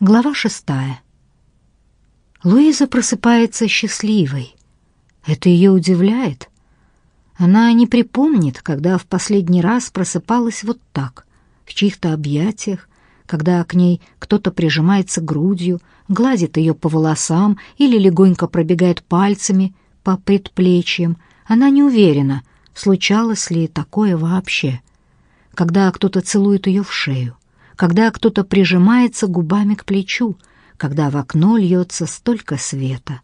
Глава шестая. Луиза просыпается счастливой. Это ее удивляет. Она не припомнит, когда в последний раз просыпалась вот так, в чьих-то объятиях, когда к ней кто-то прижимается грудью, гладит ее по волосам или легонько пробегает пальцами по предплечьям. Она не уверена, случалось ли такое вообще. Когда кто-то целует ее в шею, когда кто-то прижимается губами к плечу, когда в окно льется столько света.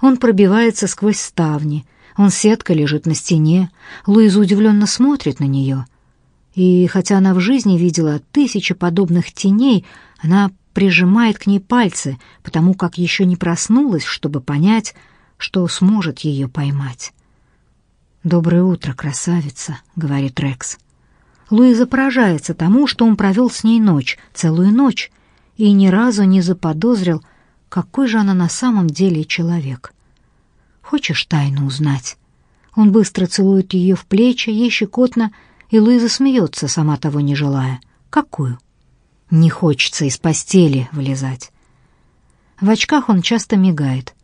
Он пробивается сквозь ставни, он сеткой лежит на стене, Луиза удивленно смотрит на нее. И хотя она в жизни видела тысячи подобных теней, она прижимает к ней пальцы, потому как еще не проснулась, чтобы понять, что сможет ее поймать. «Доброе утро, красавица», — говорит Рекс. Луиза поражается тому, что он провел с ней ночь, целую ночь, и ни разу не заподозрил, какой же она на самом деле человек. «Хочешь тайну узнать?» Он быстро целует ее в плечи, ей щекотно, и Луиза смеется, сама того не желая. «Какую?» «Не хочется из постели вылезать». В очках он часто мигает.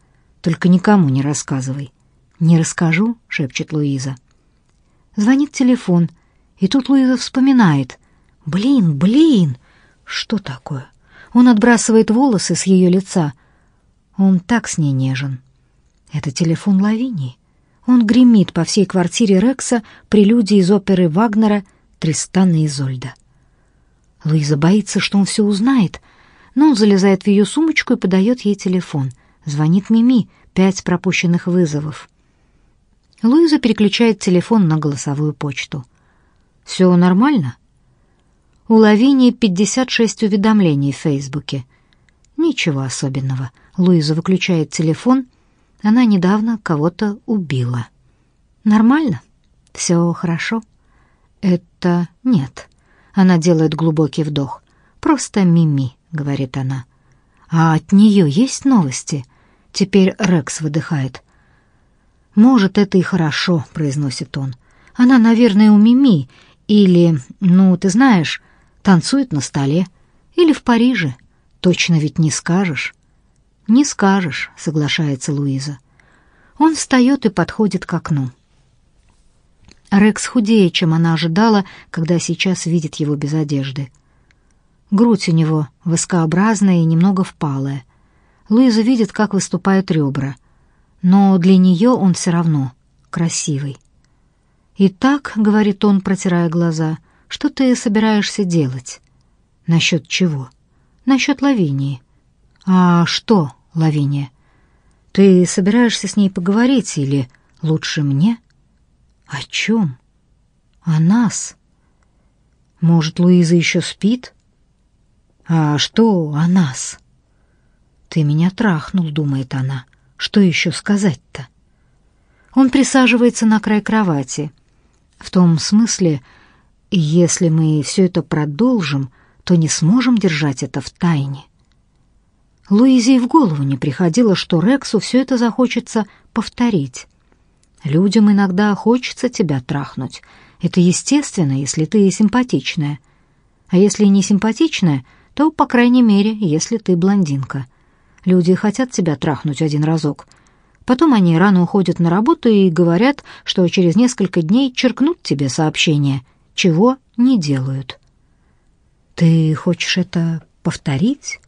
«Только никому не рассказывай». «Не расскажу», — шепчет Луиза. Звонит телефон — и тут Луиза вспоминает. «Блин, блин! Что такое?» Он отбрасывает волосы с ее лица. Он так с ней нежен. Это телефон Лавинии. Он гремит по всей квартире Рекса прелюдии из оперы Вагнера «Тристан и Изольда». Луиза боится, что он все узнает, но он залезает в ее сумочку и подает ей телефон. Звонит Мими, пять пропущенных вызовов. Луиза переключает телефон на голосовую почту. Все нормально? У Лавинии 56 уведомлений в Фейсбуке. Ничего особенного. Луиза выключает телефон. Она недавно кого-то убила. Нормально? Все хорошо? Это нет. Она делает глубокий вдох. Просто Мими, говорит она. А от нее есть новости? Теперь Рекс выдыхает. Может, это и хорошо, произносит он. Она, наверное, у Мими, или, ну, ты знаешь, танцует на столе. Или в Париже. Точно ведь не скажешь. Не скажешь, соглашается Луиза. Он встает и подходит к окну. Рекс худее, чем она ожидала, когда сейчас видит его без одежды. Грудь у него воскообразная и немного впалая. Луиза видит, как выступают ребра. Но для нее он все равно красивый. «Итак», — говорит он, протирая глаза, — «что ты собираешься делать?» «Насчет чего?» «Насчет Лавинии». «А что, Лавиния? Ты собираешься с ней поговорить или лучше мне?» «О чем?» «О нас». «Может, Луиза еще спит?» «А что о нас?» «Ты меня трахнул», — думает она. «Что еще сказать-то?» Он присаживается на край кровати — в том смысле, если мы все это продолжим, то не сможем держать это в тайне. Луизе в голову не приходило, что Рексу все это захочется повторить. Людям иногда хочется тебя трахнуть. Это естественно, если ты симпатичная. А если не симпатичная, то, по крайней мере, если ты блондинка. Люди хотят тебя трахнуть один разок — Потом они рано уходят на работу и говорят, что через несколько дней черкнут тебе сообщение, чего не делают. Ты хочешь это повторить?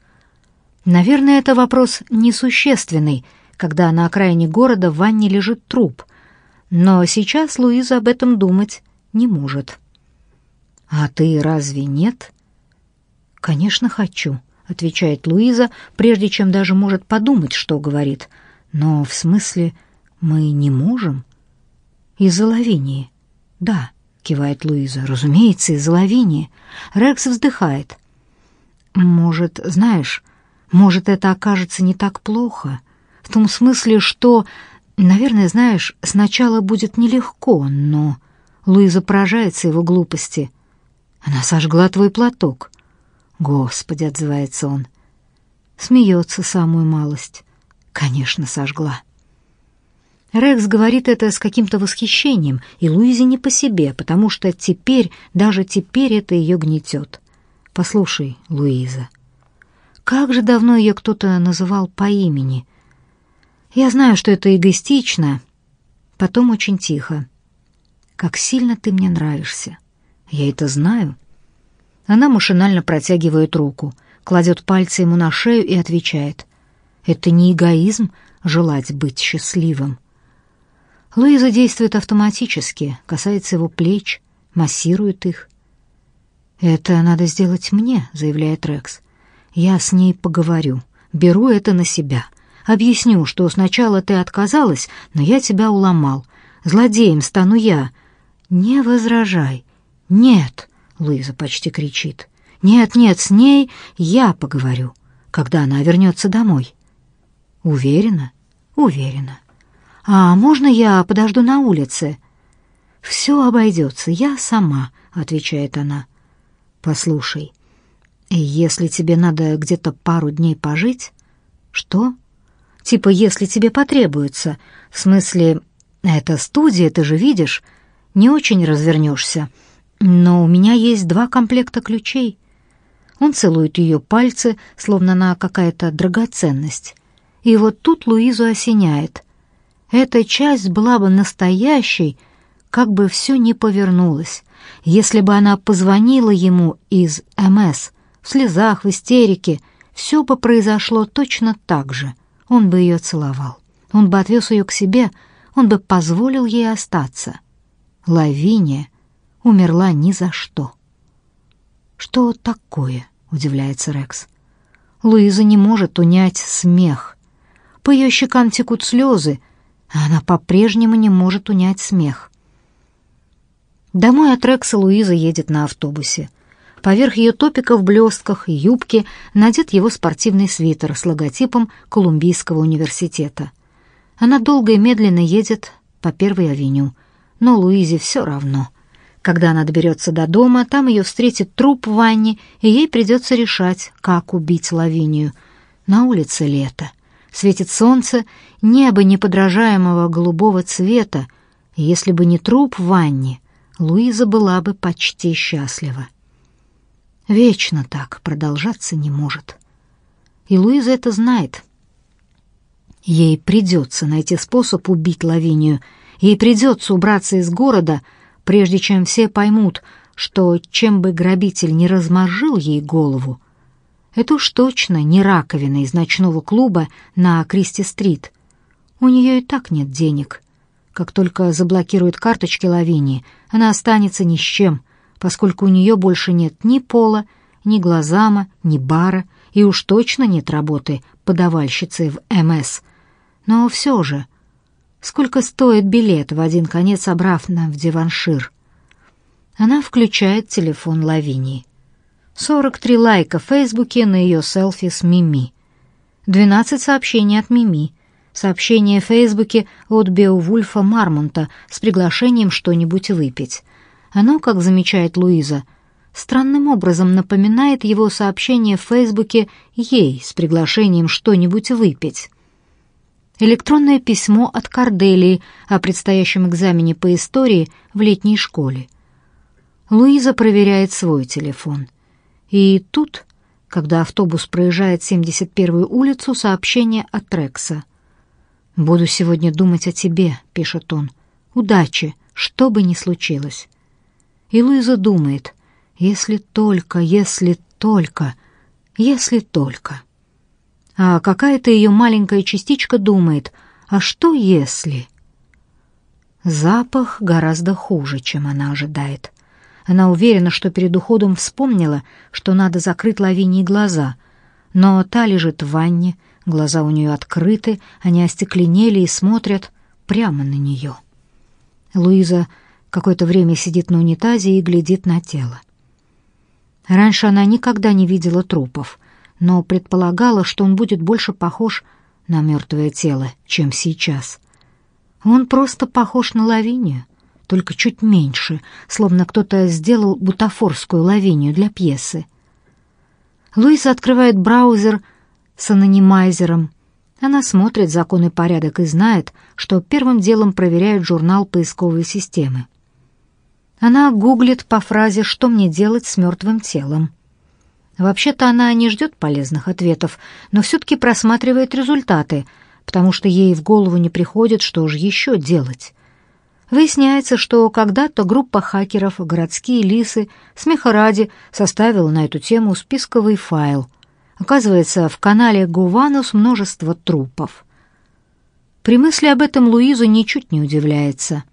Наверное, это вопрос несущественный, когда на окраине города в ванне лежит труп. Но сейчас Луиза об этом думать не может. А ты разве нет? Конечно, хочу, отвечает Луиза, прежде чем даже может подумать, что говорит. Но в смысле мы не можем? Из-за Лавинии. Да, кивает Луиза. Разумеется, из-за Лавинии. Рекс вздыхает. Может, знаешь, может это окажется не так плохо, в том смысле, что, наверное, знаешь, сначала будет нелегко, но Луиза поражается его глупости. Она сожгла твой платок. Господи, отзывается он. Смеется самую малость. Конечно, сожгла. Рекс говорит это с каким-то восхищением, и Луизе не по себе, потому что теперь, даже теперь это ее гнетет. Послушай, Луиза, Как же давно ее кто-то называл по имени. Я знаю, что это эгоистично. Потом очень тихо. Как сильно ты мне нравишься. Я это знаю. Она машинально протягивает руку, кладет пальцы ему на шею и отвечает. Это не эгоизм желать быть счастливым. Луиза действует автоматически, касается его плеч, массирует их. «Это надо сделать мне», — заявляет Рекс. «Я с ней поговорю, беру это на себя. Объясню, что сначала ты отказалась, но я тебя уломал. Злодеем стану я. Не возражай. Нет, Луиза почти кричит. Нет, нет, с ней я поговорю, когда она вернется домой. Уверена? Уверена. А можно я подожду на улице? Все обойдется, я сама, отвечает она. Послушай, если тебе надо где-то пару дней пожить, что? Типа, если тебе потребуется. В смысле, это студия, ты же видишь, не очень развернешься. Но у меня есть два комплекта ключей. Он целует ее пальцы, словно она какая-то драгоценность. И вот тут Луизу осеняет. Эта часть была бы настоящей, как бы все не повернулось. Если бы она позвонила ему из МС, в слезах, в истерике, все бы произошло точно так же — он бы ее целовал. Он бы отвез ее к себе, он бы позволил ей остаться. Лавиния умерла ни за что. «Что такое?» — удивляется Рекс. Луиза не может унять смех. По ее щекам текут слезы, а она по-прежнему не может унять смех. Домой от Рекса Луиза едет на автобусе. Поверх ее топика в блестках и юбки надет его спортивный свитер с логотипом Колумбийского университета. Она долго и медленно едет по Первой авеню, но Луизе все равно. Когда она доберется до дома, там ее встретит труп в ванне, и ей придется решать, как убить Лавинию. На улице лето. Светит солнце, небо неподражаемого голубого цвета, и если бы не труп в ванне, Луиза была бы почти счастлива. Вечно так продолжаться не может. И Луиза это знает. Ей придется найти способ убить Лавинию. Ей придется убраться из города, прежде чем все поймут, что чем бы грабитель не размозжил ей голову, это уж точно не раковина из ночного клуба на Кристи-стрит. У нее и так нет денег. Как только заблокируют карточки Лавинии, она останется ни с чем — поскольку у нее больше нет ни пола, ни глазама, ни бара, и уж точно нет работы подавальщицы в МС. Но все же, сколько стоит билет в один конец обратно в Диваншир? Она включает телефон Лавинии. 43 лайка в Фейсбуке на ее селфи с Мими. 12 сообщений от Мими. Сообщение в Фейсбуке от Беовульфа Мармонта с приглашением что-нибудь выпить. Оно, как замечает Луиза, странным образом напоминает его сообщение в Фейсбуке ей с приглашением что-нибудь выпить. Электронное письмо от Корделии о предстоящем экзамене по истории в летней школе. Луиза проверяет свой телефон. И тут, когда автобус проезжает 71-ю улицу, сообщение от Рекса. «Буду сегодня думать о тебе», — пишет он. «Удачи, что бы ни случилось». И Луиза думает, если только, если только, если только. А какая-то ее маленькая частичка думает, а что если? Запах гораздо хуже, чем она ожидает. Она уверена, что перед уходом вспомнила, что надо закрыть Лавинии глаза, но та лежит в ванне, глаза у нее открыты, они остекленели и смотрят прямо на нее. Луиза Какое-то время сидит на унитазе и глядит на тело. Раньше она никогда не видела трупов, но предполагала, что он будет больше похож на мертвое тело, чем сейчас. Он просто похож на лавинию, только чуть меньше, словно кто-то сделал бутафорскую лавинию для пьесы. Луиза открывает браузер с анонимайзером. Она смотрит закон и порядок и знает, что первым делом проверяет журнал поисковой системы. Она гуглит по фразе «Что мне делать с мертвым телом?». Вообще-то она не ждет полезных ответов, но все-таки просматривает результаты, потому что ей в голову не приходит, что же еще делать. Выясняется, что когда-то группа хакеров «Городские лисы» смеха ради составила на эту тему списковый файл. Оказывается, в канале Гуванус множество трупов. При мысли об этом Луиза ничуть не удивляется.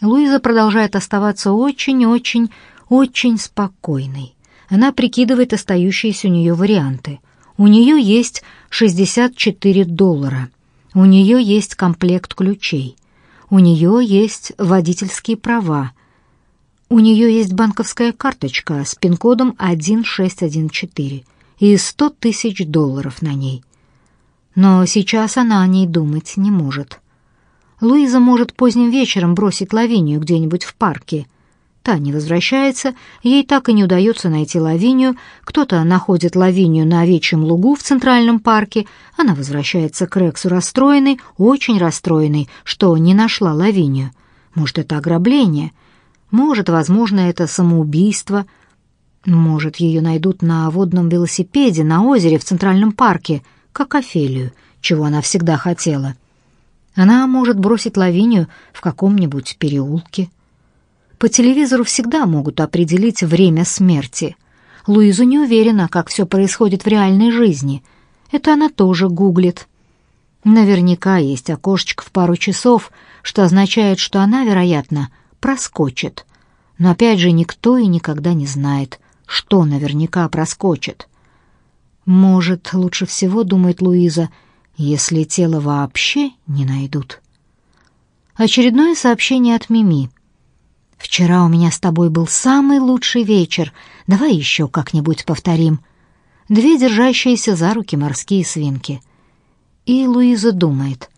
Луиза продолжает оставаться очень-очень, очень спокойной. Она прикидывает остающиеся у нее варианты. У нее есть 64 доллара. У нее есть комплект ключей. У нее есть водительские права. У нее есть банковская карточка с пин-кодом 1614 и 100 тысяч долларов на ней. Но сейчас она о ней думать не может. Луиза может поздним вечером бросить Лавинию где-нибудь в парке. Та не возвращается, ей так и не удается найти Лавинию. Кто-то находит Лавинию на овечьем лугу в Центральном парке. Она возвращается к Рексу расстроенной, очень расстроенной, что не нашла Лавинию. Может, это ограбление? Может, возможно, это самоубийство? Может, ее найдут на водном велосипеде на озере в Центральном парке, как Офелию, чего она всегда хотела. Она может бросить Лавинию в каком-нибудь переулке. По телевизору всегда могут определить время смерти. Луиза не уверена, как все происходит в реальной жизни. Это она тоже гуглит. Наверняка есть окошечко в пару часов, что означает, что она, вероятно, проскочит. Но опять же никто и никогда не знает, что наверняка проскочит. Может, лучше всего, думает Луиза, если тело вообще не найдут. Очередное сообщение от Мими — Вчера у меня с тобой был самый лучший вечер. Давай еще как-нибудь повторим. Две держащиеся за руки морские свинки. И Луиза думает: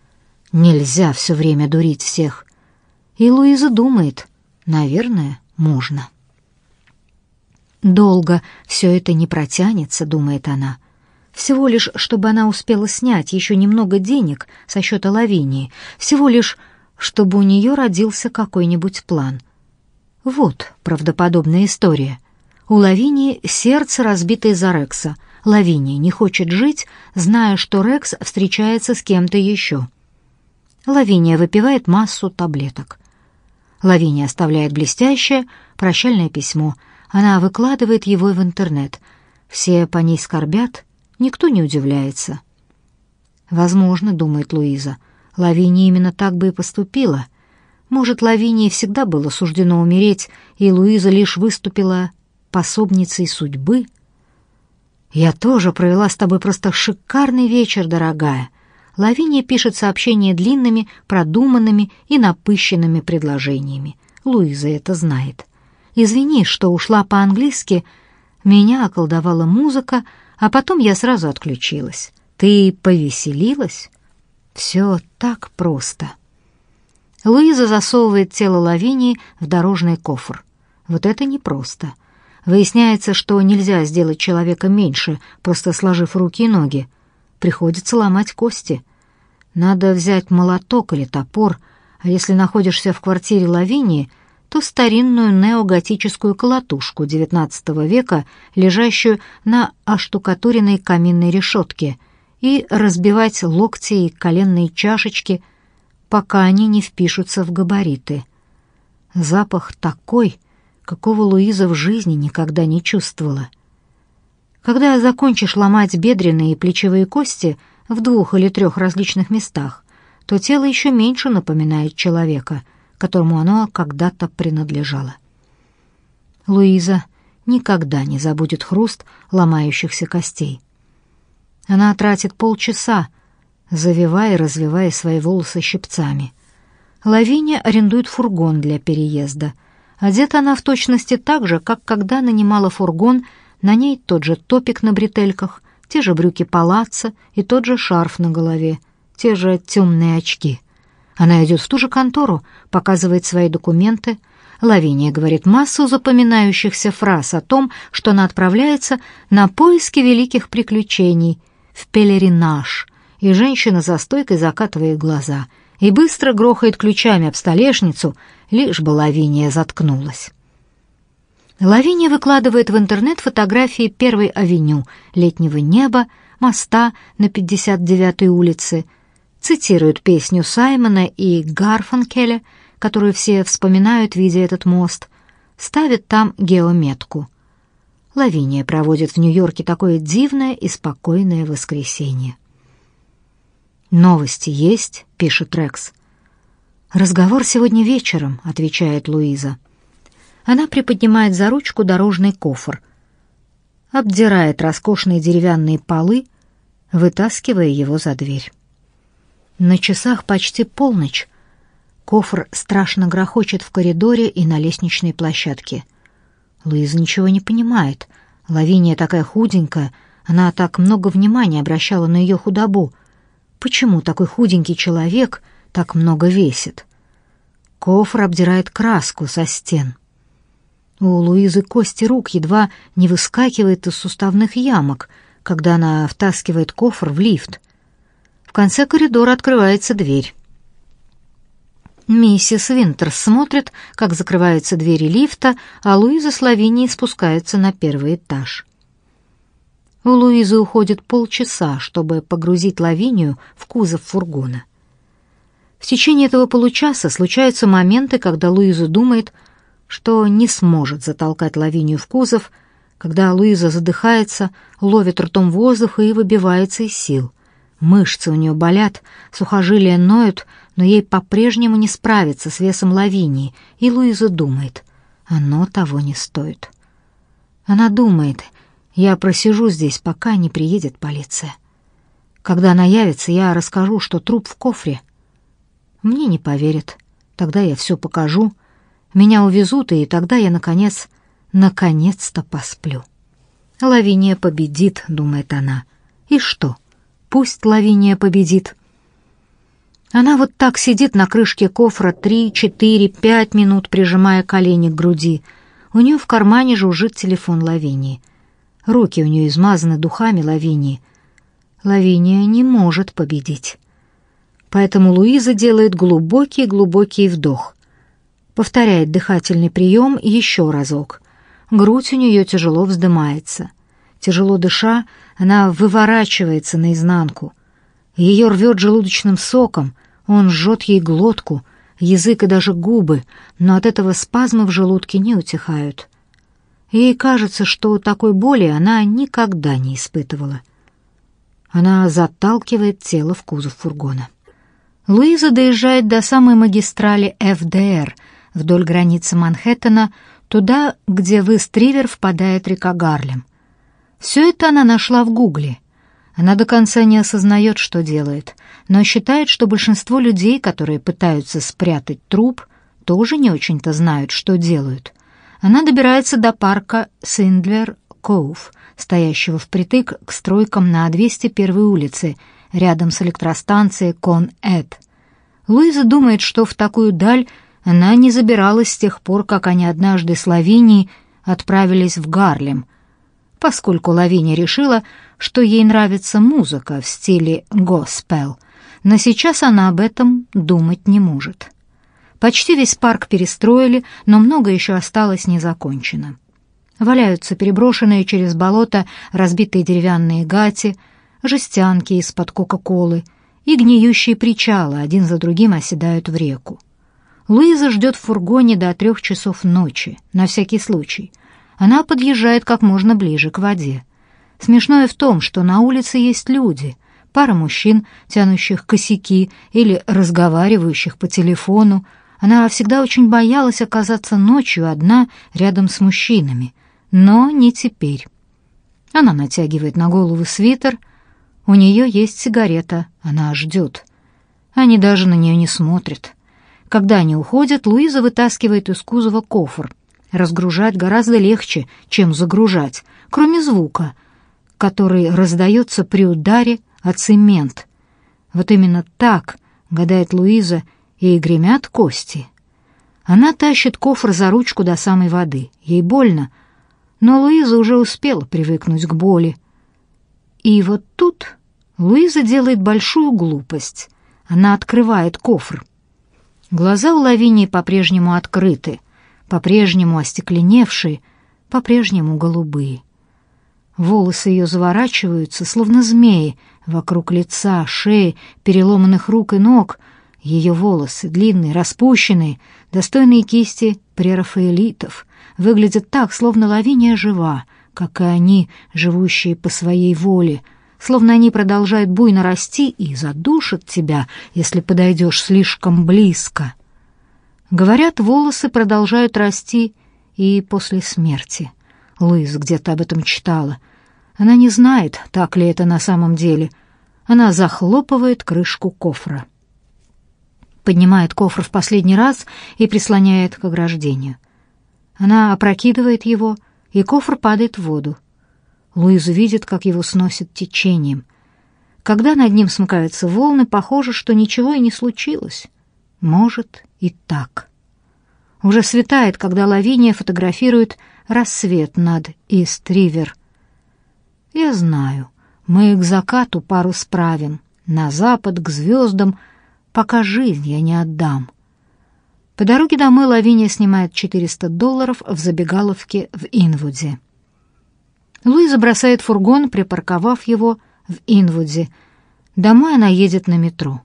нельзя все время дурить всех. И Луиза думает: наверное, можно. Долго все это не протянется, думает она. Всего лишь, чтобы она успела снять еще немного денег со счета Лавинии, всего лишь, чтобы у нее родился какой-нибудь план — вот правдоподобная история. У Лавинии сердце разбито из-за Рекса. Лавиния не хочет жить, зная, что Рекс встречается с кем-то еще. Лавиния выпивает массу таблеток. Лавиния оставляет блестящее прощальное письмо. Она выкладывает его в интернет. Все по ней скорбят, никто не удивляется. Возможно, думает Луиза, Лавиния именно так бы и поступила — может, Лавинии всегда было суждено умереть, и Луиза лишь выступила пособницей судьбы? «Я тоже провела с тобой просто шикарный вечер, дорогая». Лавиния пишет сообщения длинными, продуманными и напыщенными предложениями. Луиза это знает. «Извини, что ушла по-английски. Меня околдовала музыка, а потом я сразу отключилась. Ты повеселилась?» «Все так просто». Луиза засовывает тело Лавинии в дорожный кофр. Вот это непросто. Выясняется, что нельзя сделать человека меньше, просто сложив руки и ноги. Приходится ломать кости. Надо взять молоток или топор, а если находишься в квартире Лавинии, то старинную неоготическую колотушку XIX века, лежащую на оштукатуренной каминной решетке, и разбивать локти и коленные чашечки – пока они не впишутся в габариты. Запах такой, какого Луиза в жизни никогда не чувствовала. Когда закончишь ломать бедренные и плечевые кости в двух или трех различных местах, то тело еще меньше напоминает человека, которому оно когда-то принадлежало. Луиза никогда не забудет хруст ломающихся костей. Она тратит полчаса, завивая и развивая свои волосы щипцами. Лавиния арендует фургон для переезда. Одета она в точности так же, как когда нанимала фургон, на ней тот же топик на бретельках, те же брюки палаца и тот же шарф на голове, те же темные очки. Она идет в ту же контору, показывает свои документы. Лавиния говорит массу запоминающихся фраз о том, что она отправляется на поиски великих приключений в пелеринаж — и женщина за стойкой закатывает глаза и быстро грохает ключами об столешницу, лишь бы Лавиния заткнулась. Лавиния выкладывает в интернет фотографии Первой авеню, летнего неба, моста на 59-й улице, цитирует песню Саймона и Гарфанкеля, которую все вспоминают, видя этот мост, ставит там геометку. Лавиния проводит в Нью-Йорке такое дивное и спокойное воскресенье. «Новости есть?» — пишет Рекс. «Разговор сегодня вечером», — отвечает Луиза. Она приподнимает за ручку дорожный кофр, обдирает роскошные деревянные полы, вытаскивая его за дверь. На часах почти полночь. Кофр страшно грохочет в коридоре и на лестничной площадке. Луиза ничего не понимает. Лавиния такая худенькая, она так много внимания обращала на ее худобу. Почему такой худенький человек так много весит? Кофр обдирает краску со стен. У Луизы кости рук едва не выскакивает из суставных ямок, когда она втаскивает кофр в лифт. В конце коридора открывается дверь. Миссис Винтерс смотрит, как закрываются двери лифта, а Луиза с Лавинией спускается на первый этаж. У Луизы уходит полчаса, чтобы погрузить Лавинию в кузов фургона. В течение этого получаса случаются моменты, когда Луиза думает, что не сможет затолкать Лавинию в кузов, когда Луиза задыхается, ловит ртом воздух и выбивается из сил. Мышцы у нее болят, сухожилия ноют, но ей по-прежнему не справиться с весом Лавинии, и Луиза думает, оно того не стоит. Она думает, я просижу здесь, пока не приедет полиция. Когда она явится, я расскажу, что труп в кофре. Мне не поверят. Тогда я все покажу. Меня увезут, и тогда я, наконец, наконец-то посплю. Лавиния победит, думает она. И что? Пусть Лавиния победит. Она вот так сидит на крышке кофра три, четыре, пять минут, прижимая колени к груди. У нее в кармане жужжит телефон Лавинии — Руки у нее измазаны духами Лавинии. Лавиния не может победить. Поэтому Луиза делает глубокий-глубокий вдох. Повторяет дыхательный прием еще разок. Грудь у нее тяжело вздымается. Тяжело дыша, она выворачивается наизнанку. Ее рвет желудочным соком, он жжет ей глотку, язык и даже губы, но от этого спазмы в желудке не утихают. Ей кажется, что такой боли она никогда не испытывала. Она заталкивает тело в кузов фургона. Луиза доезжает до самой магистрали ФДР вдоль границы Манхэттена, туда, где в Ист-Ривер впадает река Гарлем. Все это она нашла в Гугле. Она до конца не осознает, что делает, но считает, что большинство людей, которые пытаются спрятать труп, тоже не очень-то знают, что делают — она добирается до парка Свиндлер-Коув, стоящего впритык к стройкам на 201 улице, рядом с электростанцией Кон-Эд. Луиза думает, что в такую даль она не забиралась с тех пор, как они однажды с Лавинией отправились в Гарлем, поскольку Лавиния решила, что ей нравится музыка в стиле госпел, но сейчас она об этом думать не может. Почти весь парк перестроили, но много еще осталось незакончено. Валяются переброшенные через болото разбитые деревянные гати, жестянки из-под Кока-Колы и гниющие причалы один за другим оседают в реку. Луиза ждет в фургоне до трех часов ночи, на всякий случай. Она подъезжает как можно ближе к воде. Смешное в том, что на улице есть люди, пара мужчин, тянущих косяки или разговаривающих по телефону, она всегда очень боялась оказаться ночью одна рядом с мужчинами, но не теперь. Она натягивает на голову свитер, у нее есть сигарета, она ждет. Они даже на нее не смотрят. Когда они уходят, Луиза вытаскивает из кузова кофр. Разгружать гораздо легче, чем загружать, кроме звука, который раздается при ударе о цемент. Вот именно так, гадает Луиза, и гремят кости. Она тащит кофр за ручку до самой воды. Ей больно, но Луиза уже успела привыкнуть к боли. И вот тут Луиза делает большую глупость. Она открывает кофр. Глаза у Лавинии по-прежнему открыты, по-прежнему остекленевшие, по-прежнему голубые. Волосы ее заворачиваются, словно змеи, вокруг лица, шеи, переломанных рук и ног. Ее волосы, длинные, распущенные, достойные кисти прерафаэлитов, выглядят так, словно лавиния жива, как и они, живущие по своей воле, словно они продолжают буйно расти и задушат тебя, если подойдешь слишком близко. Говорят, волосы продолжают расти и после смерти. Луиз где-то об этом читала. Она не знает, так ли это на самом деле. Она захлопывает крышку кофра. Поднимает кофр в последний раз и прислоняет к ограждению. Она опрокидывает его, и кофр падает в воду. Луиза видит, как его сносит течением. Когда над ним смыкаются волны, похоже, что ничего и не случилось. Может, и так. Уже светает, когда Лавиния фотографирует рассвет над Ист-Ривер. Я знаю, мы к закату пару справим, на запад, к звездам, пока жизнь я не отдам. По дороге домой Лавиния снимает 400 долларов в забегаловке в Инвуде. Луиза бросает фургон, припарковав его в Инвуде. Домой она едет на метро.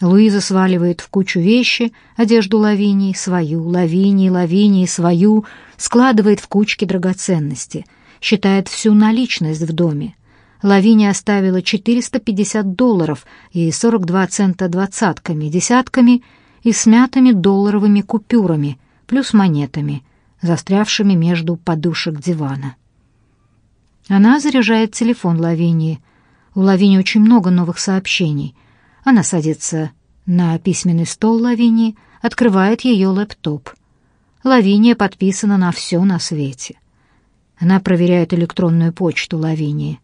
Луиза сваливает в кучу вещи, одежду Лавинии, свою, Лавинии, Лавинии, свою, складывает в кучки драгоценности, считает всю наличность в доме. Лавиния оставила 450 долларов и 42 цента двадцатками, десятками и смятыми долларовыми купюрами, плюс монетами, застрявшими между подушек дивана. Она заряжает телефон Лавинии. У Лавинии очень много новых сообщений — она садится на письменный стол Лавинии, открывает ее лэптоп. Лавиния подписана на все на свете. Она проверяет электронную почту Лавинии.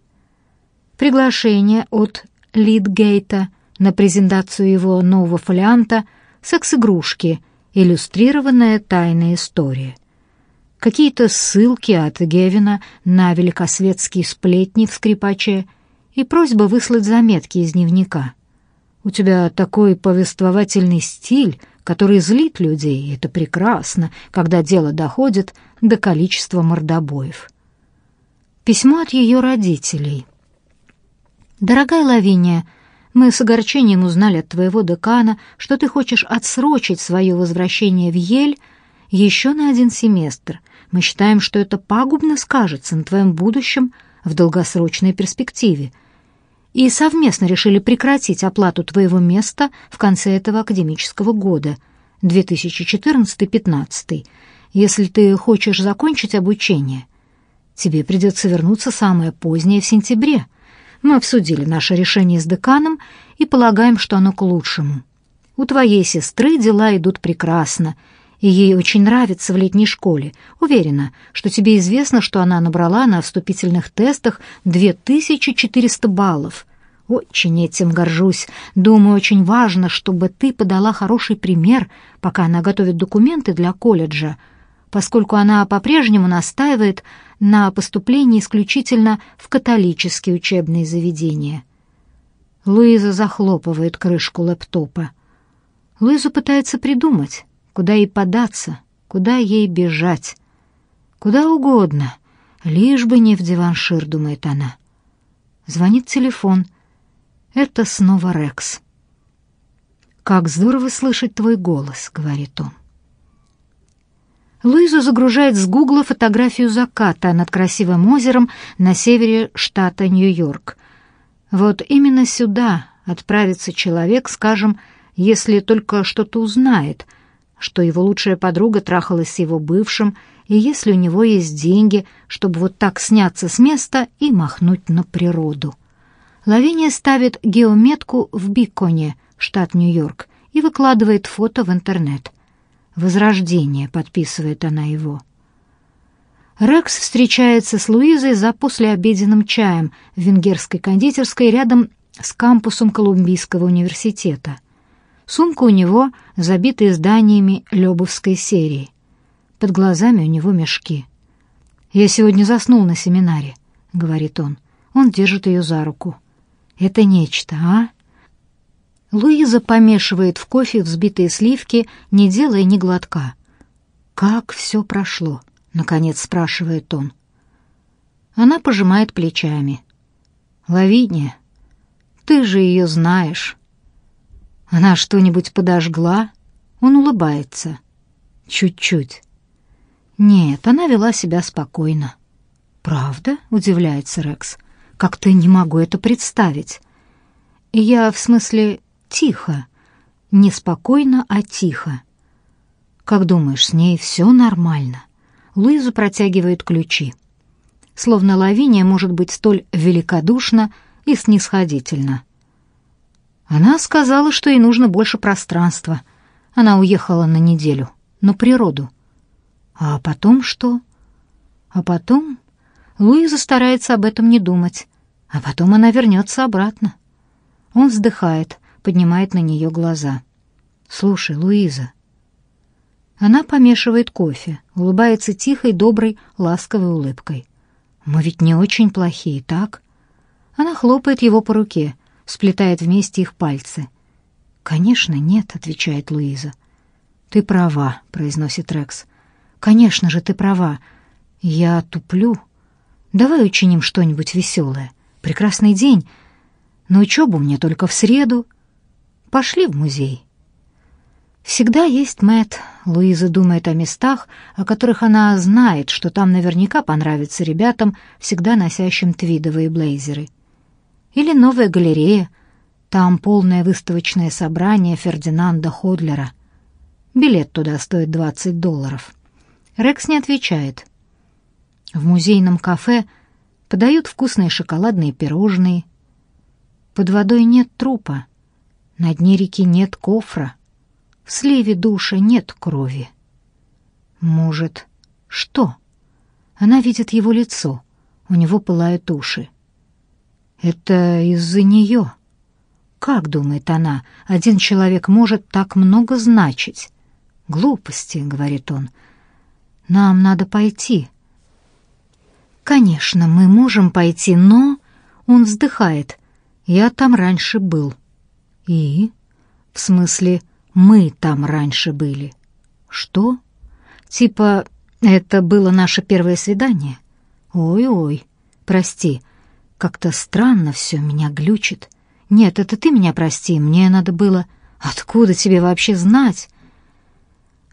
Приглашение от Лидгейта на презентацию его нового фолианта «Секс-игрушки. Иллюстрированная тайная история». Какие-то ссылки от Гевина на великосветские сплетни в скрипаче и просьба выслать заметки из дневника — у тебя такой повествовательный стиль, который злит людей, это прекрасно, когда дело доходит до количества мордобоев. Письмо от ее родителей. «Дорогая Лавиния, мы с огорчением узнали от твоего декана, что ты хочешь отсрочить свое возвращение в Ель еще на один семестр. Мы считаем, что это пагубно скажется на твоем будущем в долгосрочной перспективе — и совместно решили прекратить оплату твоего места в конце этого академического года, 2014-15, если ты хочешь закончить обучение. Тебе придется вернуться самое позднее в сентябре. Мы обсудили наше решение с деканом и полагаем, что оно к лучшему. У твоей сестры дела идут прекрасно, и ей очень нравится в летней школе. Уверена, что тебе известно, что она набрала на вступительных тестах 2400 баллов. Очень этим горжусь. Думаю, очень важно, чтобы ты подала хороший пример, пока она готовит документы для колледжа, поскольку она по-прежнему настаивает на поступлении исключительно в католические учебные заведения. Луиза захлопывает крышку лэптопа. Луиза пытается придумать, Куда ей податься? Куда ей бежать? Куда угодно, лишь бы не в диваншир, думает она. Звонит телефон. Это снова Рекс. «Как здорово слышать твой голос», — говорит он. Луиза загружает с Гугла фотографию заката над красивым озером на севере штата Нью-Йорк. Вот именно сюда отправится человек, скажем, если только что-то узнает — что его лучшая подруга трахалась с его бывшим, и если у него есть деньги, чтобы вот так сняться с места и махнуть на природу. Лавиния ставит геометку в Биконе, штат Нью-Йорк, и выкладывает фото в интернет. «Возрождение», — подписывает она его. Рекс встречается с Луизой за послеобеденным чаем в венгерской кондитерской рядом с кампусом Колумбийского университета — Сумка у него забита изданиями Лёбовской серии. Под глазами у него мешки. «Я сегодня заснул на семинаре», — говорит он. Он держит ее за руку. «Это нечто, а?» Луиза помешивает в кофе взбитые сливки, не делая ни глотка. Как все прошло. — наконец спрашивает он. Она пожимает плечами. «Лавиния, ты же ее знаешь». Она что-нибудь подожгла? Он улыбается. Чуть-чуть. Нет, она вела себя спокойно. «Правда?» — удивляется Рекс. «Как-то не могу это представить». «Я, в смысле, тихо. Не спокойно, а тихо». «Как думаешь, с ней все нормально?» Луиза протягивает ключи. Словно Лавиния может быть столь великодушна и снисходительна. Она сказала, что ей нужно больше пространства. Она уехала на неделю, на природу. А потом что? А потом Луиза старается об этом не думать. А потом она вернется обратно. Он вздыхает, поднимает на нее глаза. «Слушай, Луиза». Она помешивает кофе, улыбается тихой, доброй, ласковой улыбкой. «Мы ведь не очень плохие, так?» Она хлопает его по руке, сплетает вместе их пальцы. «Конечно, нет», — отвечает Луиза. «Ты права», — произносит Рекс. «Конечно же, ты права. Я туплю. Давай учиним что-нибудь веселое. Прекрасный день. На учебу мне только в среду. Пошли в музей». Всегда есть Мэт. Луиза думает о местах, о которых она знает, что там наверняка понравится ребятам, всегда носящим твидовые блейзеры. Или новая галерея. Там полное выставочное собрание Фердинанда Ходлера. Билет туда стоит 20 долларов. Рекс не отвечает. В музейном кафе подают вкусные шоколадные пирожные. Под водой нет трупа. На дне реки нет кофра. В сливе душа нет крови. Может, что? Она видит его лицо. У него пылают уши. Это из-за нее. Как, думает она, один человек может так много значить? Глупости, говорит он. Нам надо пойти. Конечно, мы можем пойти, но... Он вздыхает. Я там раньше был. И? В смысле, мы там раньше были. Что? Типа, это было наше первое свидание? Ой-ой, прости, как-то странно все меня глючит. Нет, это ты меня прости, мне надо было... Откуда тебе вообще знать?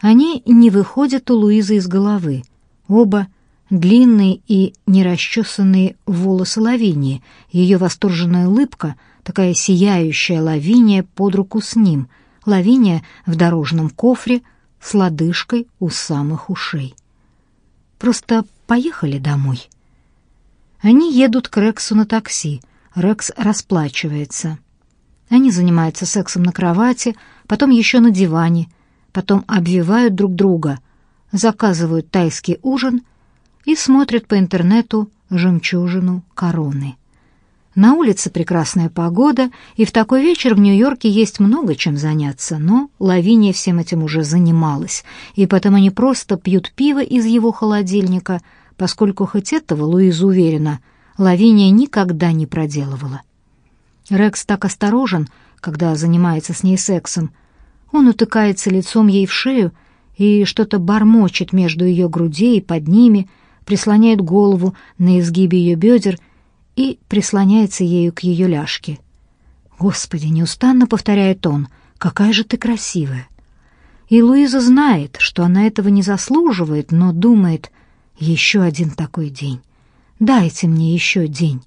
Они не выходят у Луизы из головы. Оба длинные и нерасчесанные волосы Лавинии, ее восторженная улыбка, такая сияющая Лавиния под руку с ним, Лавиния в дорожном кофре с лодыжкой у самых ушей. Просто поехали домой. Они едут к Рексу на такси. Рекс расплачивается. Они занимаются сексом на кровати, потом еще на диване, потом обвивают друг друга, заказывают тайский ужин и смотрят по интернету жемчужину короны. На улице прекрасная погода, и в такой вечер в Нью-Йорке есть много чем заняться, но Лавиния всем этим уже занималась, и потому они просто пьют пиво из его холодильника — поскольку хоть этого, Луиза уверена, Лавиния никогда не проделывала. Рекс так осторожен, когда занимается с ней сексом. Он утыкается лицом ей в шею и что-то бормочет между ее грудей и под ними, прислоняет голову на изгибе ее бедер и прислоняется ею к ее ляжке. «Господи!» — неустанно повторяет он. «Какая же ты красивая!» И Луиза знает, что она этого не заслуживает, но думает, еще один такой день. Дайте мне еще день.